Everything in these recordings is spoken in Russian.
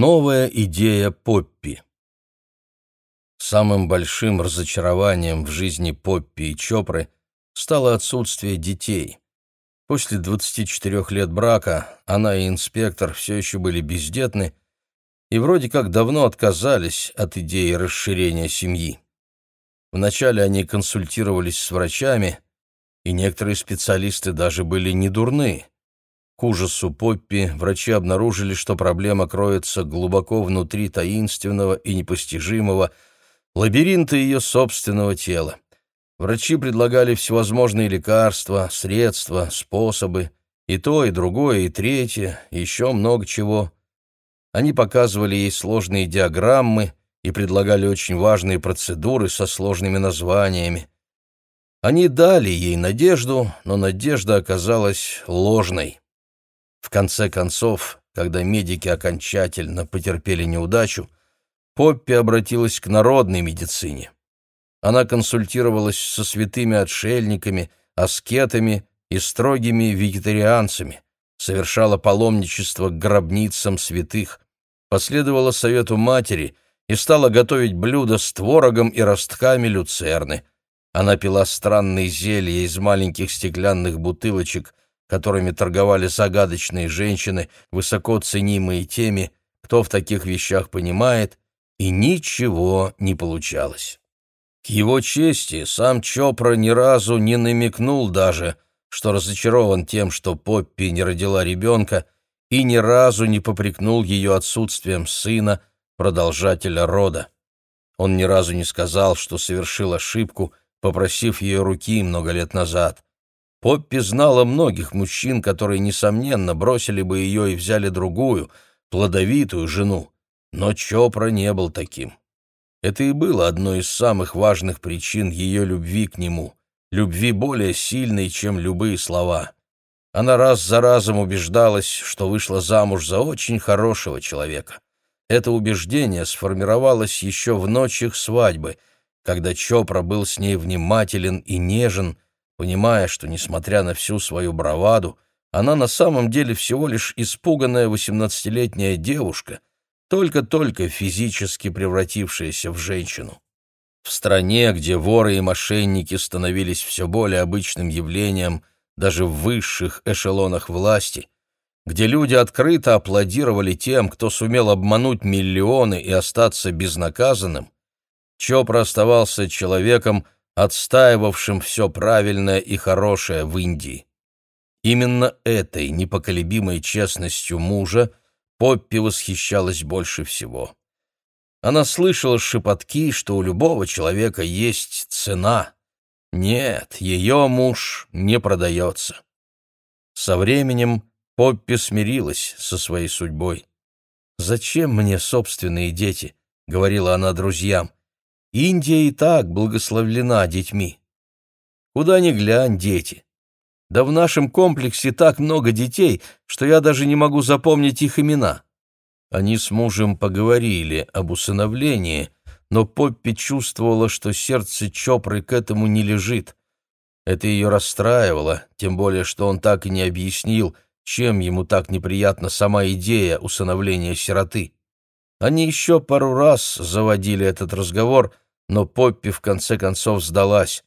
Новая идея Поппи Самым большим разочарованием в жизни Поппи и Чопры стало отсутствие детей. После 24 лет брака она и инспектор все еще были бездетны и вроде как давно отказались от идеи расширения семьи. Вначале они консультировались с врачами, и некоторые специалисты даже были не дурны. К ужасу Поппи врачи обнаружили, что проблема кроется глубоко внутри таинственного и непостижимого лабиринта ее собственного тела. Врачи предлагали всевозможные лекарства, средства, способы, и то, и другое, и третье, еще много чего. Они показывали ей сложные диаграммы и предлагали очень важные процедуры со сложными названиями. Они дали ей надежду, но надежда оказалась ложной. В конце концов, когда медики окончательно потерпели неудачу, Поппи обратилась к народной медицине. Она консультировалась со святыми отшельниками, аскетами и строгими вегетарианцами, совершала паломничество к гробницам святых, последовала совету матери и стала готовить блюда с творогом и ростками люцерны. Она пила странные зелья из маленьких стеклянных бутылочек которыми торговали загадочные женщины, высоко ценимые теми, кто в таких вещах понимает, и ничего не получалось. К его чести сам Чопра ни разу не намекнул даже, что разочарован тем, что Поппи не родила ребенка, и ни разу не попрекнул ее отсутствием сына, продолжателя рода. Он ни разу не сказал, что совершил ошибку, попросив ее руки много лет назад. Поппи знала многих мужчин, которые, несомненно, бросили бы ее и взяли другую, плодовитую жену, но Чопра не был таким. Это и было одной из самых важных причин ее любви к нему, любви более сильной, чем любые слова. Она раз за разом убеждалась, что вышла замуж за очень хорошего человека. Это убеждение сформировалось еще в ночь их свадьбы, когда Чопра был с ней внимателен и нежен, понимая, что, несмотря на всю свою браваду, она на самом деле всего лишь испуганная восемнадцатилетняя девушка, только-только физически превратившаяся в женщину. В стране, где воры и мошенники становились все более обычным явлением даже в высших эшелонах власти, где люди открыто аплодировали тем, кто сумел обмануть миллионы и остаться безнаказанным, Чопра оставался человеком, отстаивавшим все правильное и хорошее в Индии. Именно этой непоколебимой честностью мужа Поппи восхищалась больше всего. Она слышала шепотки, что у любого человека есть цена. Нет, ее муж не продается. Со временем Поппи смирилась со своей судьбой. «Зачем мне собственные дети?» — говорила она друзьям. Индия и так благословлена детьми. Куда ни глянь, дети. Да в нашем комплексе так много детей, что я даже не могу запомнить их имена. Они с мужем поговорили об усыновлении, но Поппи чувствовала, что сердце Чопры к этому не лежит. Это ее расстраивало, тем более, что он так и не объяснил, чем ему так неприятна сама идея усыновления сироты. Они еще пару раз заводили этот разговор, но Поппи в конце концов сдалась.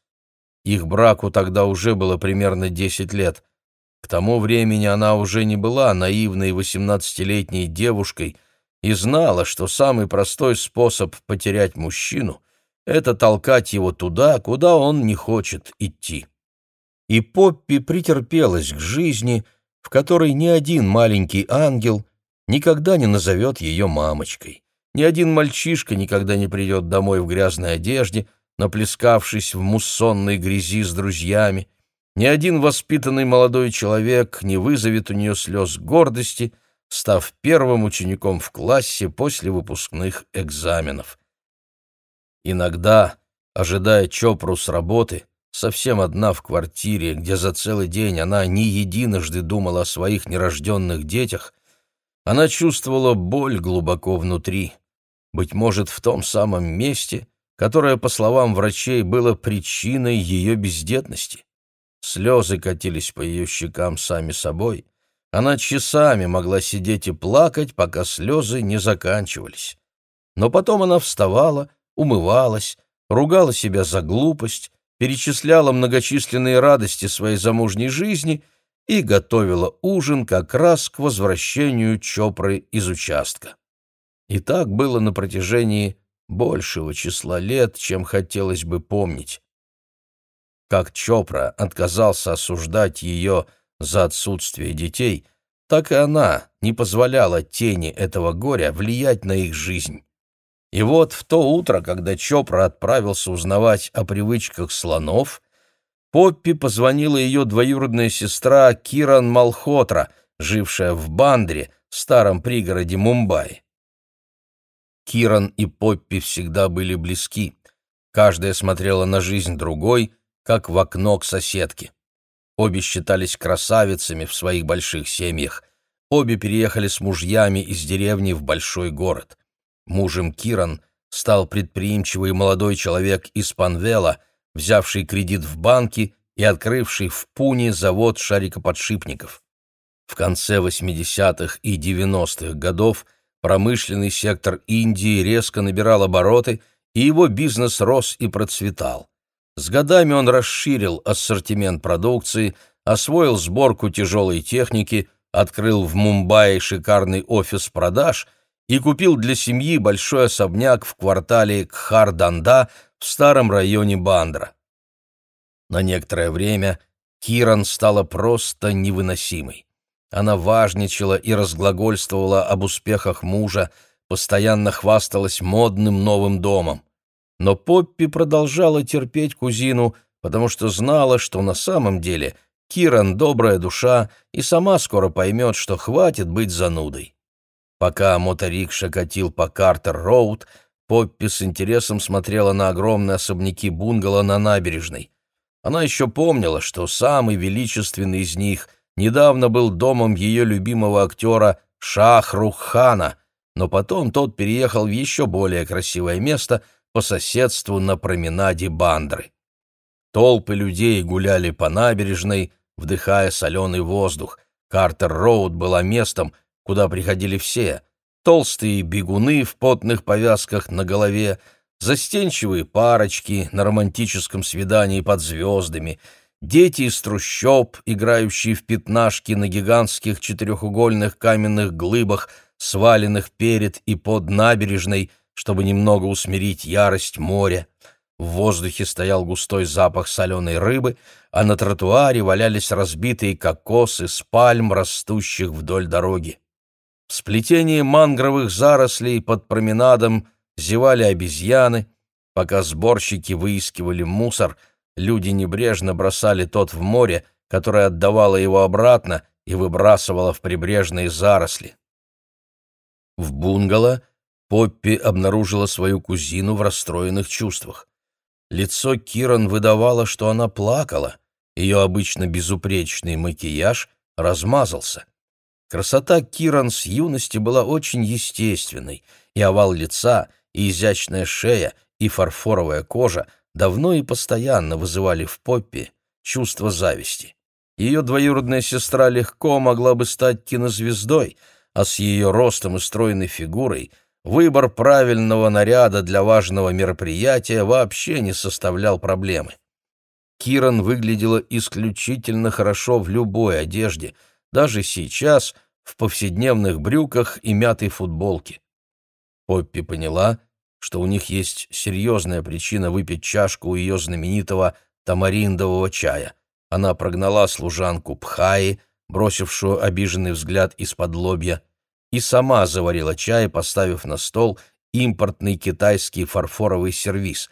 Их браку тогда уже было примерно десять лет. К тому времени она уже не была наивной восемнадцатилетней девушкой и знала, что самый простой способ потерять мужчину — это толкать его туда, куда он не хочет идти. И Поппи претерпелась к жизни, в которой ни один маленький ангел — никогда не назовет ее мамочкой. Ни один мальчишка никогда не придет домой в грязной одежде, наплескавшись в муссонной грязи с друзьями. Ни один воспитанный молодой человек не вызовет у нее слез гордости, став первым учеником в классе после выпускных экзаменов. Иногда, ожидая Чопру с работы, совсем одна в квартире, где за целый день она не единожды думала о своих нерожденных детях, она чувствовала боль глубоко внутри, быть может, в том самом месте, которое, по словам врачей, было причиной ее бездетности. Слезы катились по ее щекам сами собой, Она часами могла сидеть и плакать, пока слезы не заканчивались. Но потом она вставала, умывалась, ругала себя за глупость, перечисляла многочисленные радости своей замужней жизни и готовила ужин как раз к возвращению Чопры из участка. И так было на протяжении большего числа лет, чем хотелось бы помнить. Как Чопра отказался осуждать ее за отсутствие детей, так и она не позволяла тени этого горя влиять на их жизнь. И вот в то утро, когда Чопра отправился узнавать о привычках слонов, Поппи позвонила ее двоюродная сестра Киран Малхотра, жившая в Бандре, старом пригороде Мумбаи. Киран и Поппи всегда были близки. Каждая смотрела на жизнь другой, как в окно к соседке. Обе считались красавицами в своих больших семьях. Обе переехали с мужьями из деревни в большой город. Мужем Киран стал предприимчивый молодой человек из Панвела, взявший кредит в банке и открывший в Пуне завод шарикоподшипников. В конце 80-х и 90-х годов промышленный сектор Индии резко набирал обороты, и его бизнес рос и процветал. С годами он расширил ассортимент продукции, освоил сборку тяжелой техники, открыл в Мумбаи шикарный офис продаж и купил для семьи большой особняк в квартале Кхар-Данда в старом районе Бандра. На некоторое время Киран стала просто невыносимой. Она важничала и разглагольствовала об успехах мужа, постоянно хвасталась модным новым домом. Но Поппи продолжала терпеть кузину, потому что знала, что на самом деле Киран добрая душа и сама скоро поймет, что хватит быть занудой. Пока моторикша катил по Картер-Роуд, Поппи с интересом смотрела на огромные особняки бунгало на набережной. Она еще помнила, что самый величественный из них недавно был домом ее любимого актера Шахрух-хана, но потом тот переехал в еще более красивое место — по соседству на променаде Бандры. Толпы людей гуляли по набережной, вдыхая соленый воздух. Картер-Роуд была местом, куда приходили все. Толстые бегуны в потных повязках на голове, застенчивые парочки на романтическом свидании под звездами, дети из трущоб, играющие в пятнашки на гигантских четырехугольных каменных глыбах, сваленных перед и под набережной — чтобы немного усмирить ярость моря. В воздухе стоял густой запах соленой рыбы, а на тротуаре валялись разбитые кокосы с пальм, растущих вдоль дороги. В сплетении мангровых зарослей под променадом зевали обезьяны, пока сборщики выискивали мусор, люди небрежно бросали тот в море, которое отдавало его обратно и выбрасывало в прибрежные заросли. В бунгало — Поппи обнаружила свою кузину в расстроенных чувствах. Лицо Киран выдавало, что она плакала, ее обычно безупречный макияж размазался. Красота Киран с юности была очень естественной, и овал лица, и изящная шея, и фарфоровая кожа давно и постоянно вызывали в Поппи чувство зависти. Ее двоюродная сестра легко могла бы стать кинозвездой, а с ее ростом и стройной фигурой — Выбор правильного наряда для важного мероприятия вообще не составлял проблемы. Киран выглядела исключительно хорошо в любой одежде, даже сейчас в повседневных брюках и мятой футболке. Поппи поняла, что у них есть серьезная причина выпить чашку ее знаменитого тамариндового чая. Она прогнала служанку Пхаи, бросившую обиженный взгляд из-под лобья, и сама заварила чай, поставив на стол импортный китайский фарфоровый сервиз.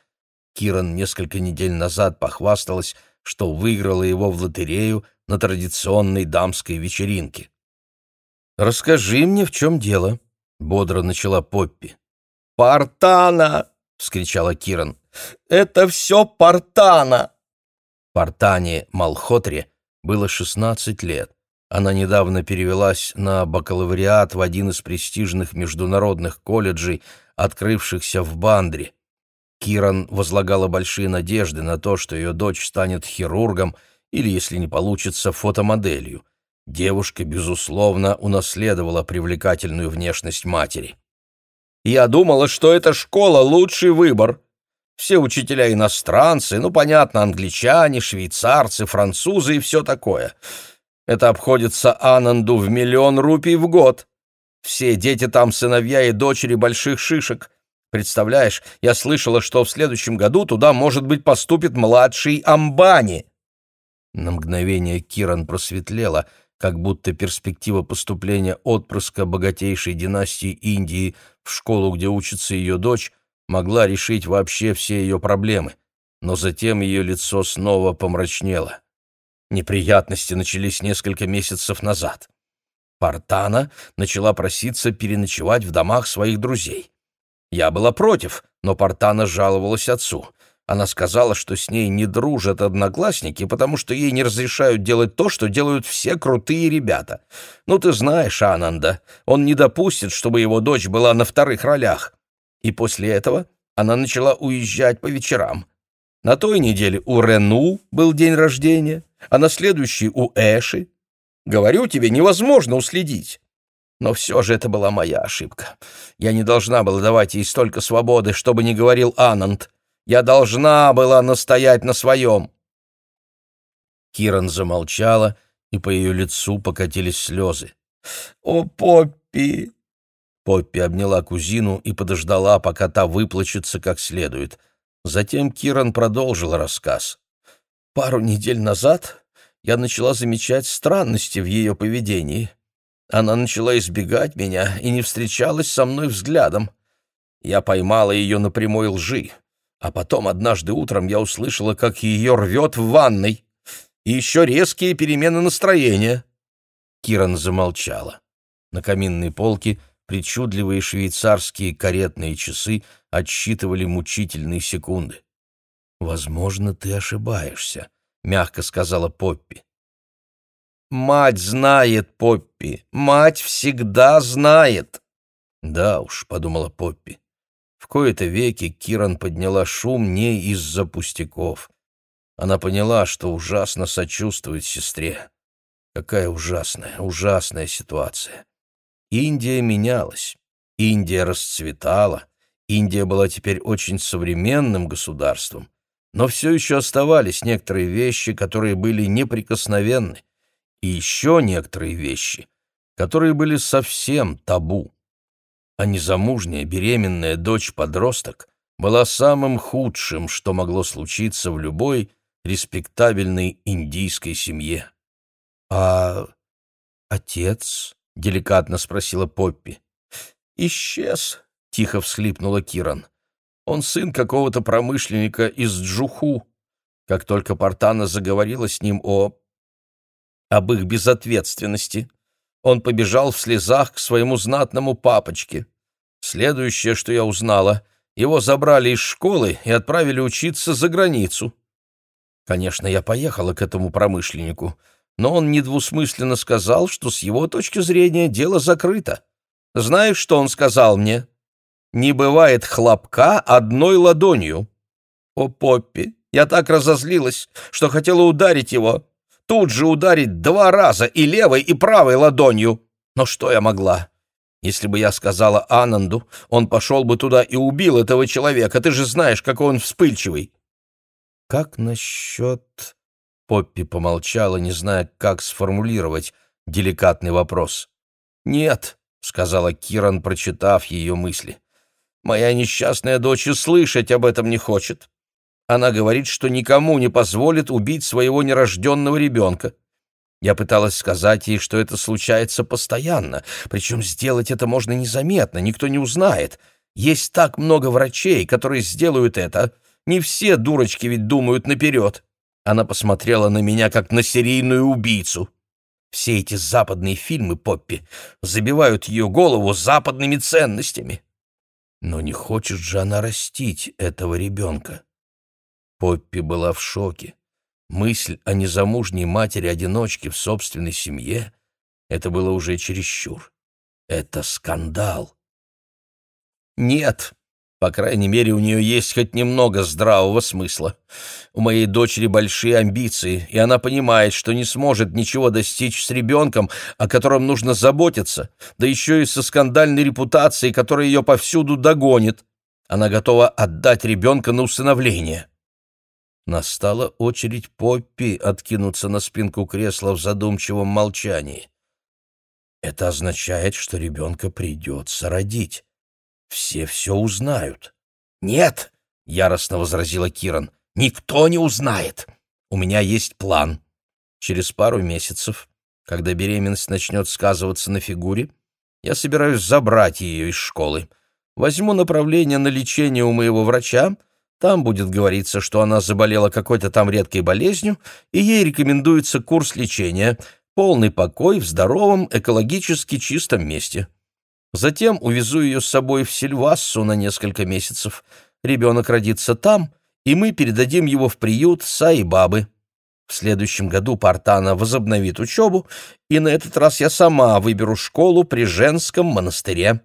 Киран несколько недель назад похвасталась, что выиграла его в лотерею на традиционной дамской вечеринке. «Расскажи мне, в чем дело», — бодро начала Поппи. «Портана!» — вскричала Киран. «Это все Портана!» Портане Малхотре было шестнадцать лет. Она недавно перевелась на бакалавриат в один из престижных международных колледжей, открывшихся в Бандре. Киран возлагала большие надежды на то, что ее дочь станет хирургом или, если не получится, фотомоделью. Девушка, безусловно, унаследовала привлекательную внешность матери. «Я думала, что эта школа — лучший выбор. Все учителя иностранцы, ну, понятно, англичане, швейцарцы, французы и все такое. Это обходится Ананду в миллион рупий в год. Все дети там сыновья и дочери больших шишек. Представляешь, я слышала, что в следующем году туда, может быть, поступит младший Амбани». На мгновение Киран просветлела, как будто перспектива поступления отпрыска богатейшей династии Индии в школу, где учится ее дочь, могла решить вообще все ее проблемы. Но затем ее лицо снова помрачнело. Неприятности начались несколько месяцев назад. Партана начала проситься переночевать в домах своих друзей. Я была против, но Партана жаловалась отцу — она сказала, что с ней не дружат одноклассники, потому что ей не разрешают делать то, что делают все крутые ребята. Ну, ты знаешь Ананда, он не допустит, чтобы его дочь была на вторых ролях. И после этого она начала уезжать по вечерам. На той неделе у Рену был день рождения, а на следующей у Эши. Говорю тебе, невозможно уследить. Но все же это была моя ошибка. Я не должна была давать ей столько свободы, чтобы не говорил Ананд. Я должна была настоять на своем!» Киран замолчала, и по ее лицу покатились слезы. «О, Поппи!» Поппи обняла кузину и подождала, пока та выплачется как следует. Затем Киран продолжил рассказ. «Пару недель назад я начала замечать странности в ее поведении. Она начала избегать меня и не встречалась со мной взглядом. Я поймала ее на прямой лжи. А потом однажды утром я услышала, как ее рвет в ванной. И еще резкие перемены настроения. Киран замолчала. На каминной полке причудливые швейцарские каретные часы отсчитывали мучительные секунды. «Возможно, ты ошибаешься», — мягко сказала Поппи. «Мать знает, Поппи, мать всегда знает». «Да уж», — подумала Поппи, кои-то веки Киран подняла шум не из-за пустяков. Она поняла, что ужасно сочувствует сестре. Какая ужасная, ужасная ситуация. Индия менялась, Индия расцветала, Индия была теперь очень современным государством, но все еще оставались некоторые вещи, которые были неприкосновенны, и еще некоторые вещи, которые были совсем табу а незамужняя беременная дочь-подросток была самым худшим, что могло случиться в любой респектабельной индийской семье. «А отец?» — деликатно спросила Поппи. «Исчез», — тихо всхлипнула Киран. «Он сын какого-то промышленника из Джуху. Как только Портана заговорила с ним о... об их безответственности, он побежал в слезах к своему знатному папочке. Следующее, что я узнала, его забрали из школы и отправили учиться за границу. Конечно, я поехала к этому промышленнику, но он недвусмысленно сказал, что с его точки зрения дело закрыто. Знаешь, что он сказал мне? Не бывает хлопка одной ладонью. О, Поппи, я так разозлилась, что хотела ударить его. Тут же ударить два раза и левой, и правой ладонью. Но что я могла? Если бы я сказала Ананду, он пошел бы туда и убил этого человека. Ты же знаешь, какой он вспыльчивый. Как насчет... Поппи помолчала, не зная, как сформулировать деликатный вопрос. «Нет», — сказала Киран, прочитав ее мысли. «Моя несчастная дочь и слышать об этом не хочет. Она говорит, что никому не позволит убить своего нерожденного ребенка. Я пыталась сказать ей, что это случается постоянно, причем сделать это можно незаметно, никто не узнает. Есть так много врачей, которые сделают это. Не все дурочки ведь думают наперед. Она посмотрела на меня, как на серийную убийцу. Все эти западные фильмы, Поппи, забивают ее голову западными ценностями. Но не хочет же она растить этого ребенка. Поппи была в шоке. Мысль о незамужней матери-одиночке в собственной семье — это было уже чересчур. Это скандал. «Нет, По крайней мере, у нее есть хоть немного здравого смысла. У моей дочери большие амбиции, и она понимает, что не сможет ничего достичь с ребенком, о котором нужно заботиться, да еще и со скандальной репутацией, которая ее повсюду догонит. Она готова отдать ребенка на усыновление. Настала очередь Поппи откинуться на спинку кресла в задумчивом молчании. Это означает, что ребенка придется родить. Все все узнают. «Нет!» — яростно возразила Киран. «Никто не узнает. У меня есть план. Через пару месяцев, когда беременность начнет сказываться на фигуре, я собираюсь забрать ее из школы. Возьму направление на лечение у моего врача, там будет говориться, что она заболела какой-то там редкой болезнью, и ей рекомендуется курс лечения, полный покой в здоровом, экологически чистом месте. Затем увезу ее с собой в Сильвассу на несколько месяцев. Ребенок родится там, и мы передадим его в приют Саи-Бабы. В следующем году Партана возобновит учебу, и на этот раз я сама выберу школу при женском монастыре.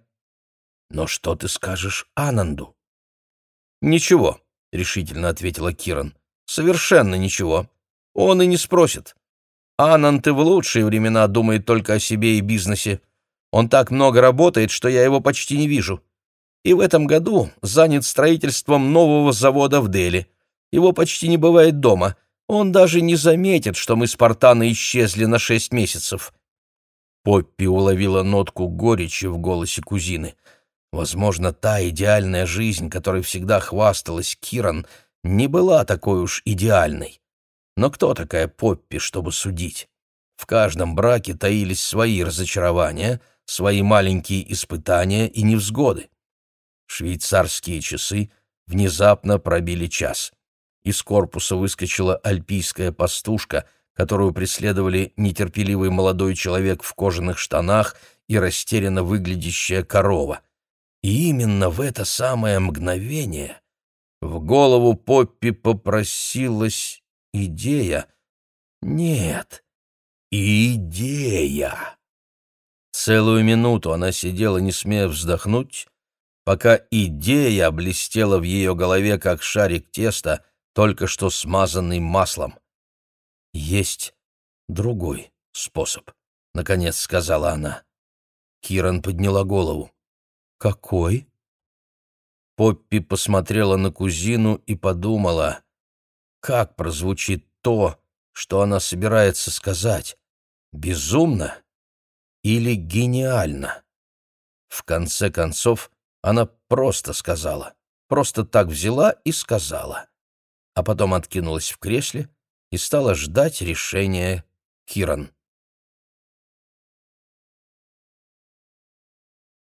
Но что ты скажешь Ананду? Ничего. — решительно ответила Киран. «Совершенно ничего. Он и не спросит. Анант и в лучшие времена думает только о себе и бизнесе. Он так много работает, что я его почти не вижу. И в этом году занят строительством нового завода в Дели. Его почти не бывает дома. Он даже не заметит, что мы с Спартана исчезли на шесть месяцев». Поппи уловила нотку горечи в голосе кузины — Возможно, та идеальная жизнь, которой всегда хвасталась Киран, не была такой уж идеальной. Но кто такая Поппи, чтобы судить? В каждом браке таились свои разочарования, свои маленькие испытания и невзгоды. Швейцарские часы внезапно пробили час. Из корпуса выскочила альпийская пастушка, которую преследовали нетерпеливый молодой человек в кожаных штанах и растерянно выглядящая корова. И именно в это самое мгновение в голову Поппи попросилась идея. Нет, идея. Целую минуту она сидела, не смея вздохнуть, пока идея блестела в ее голове, как шарик теста, только что смазанный маслом. «Есть другой способ», — наконец сказала она. Киран подняла голову. «Какой?» Поппи посмотрела на кузину и подумала, как прозвучит то, что она собирается сказать. Безумно или гениально? В конце концов, она просто сказала, просто так взяла и сказала, а потом откинулась в кресле и стала ждать решения Киран.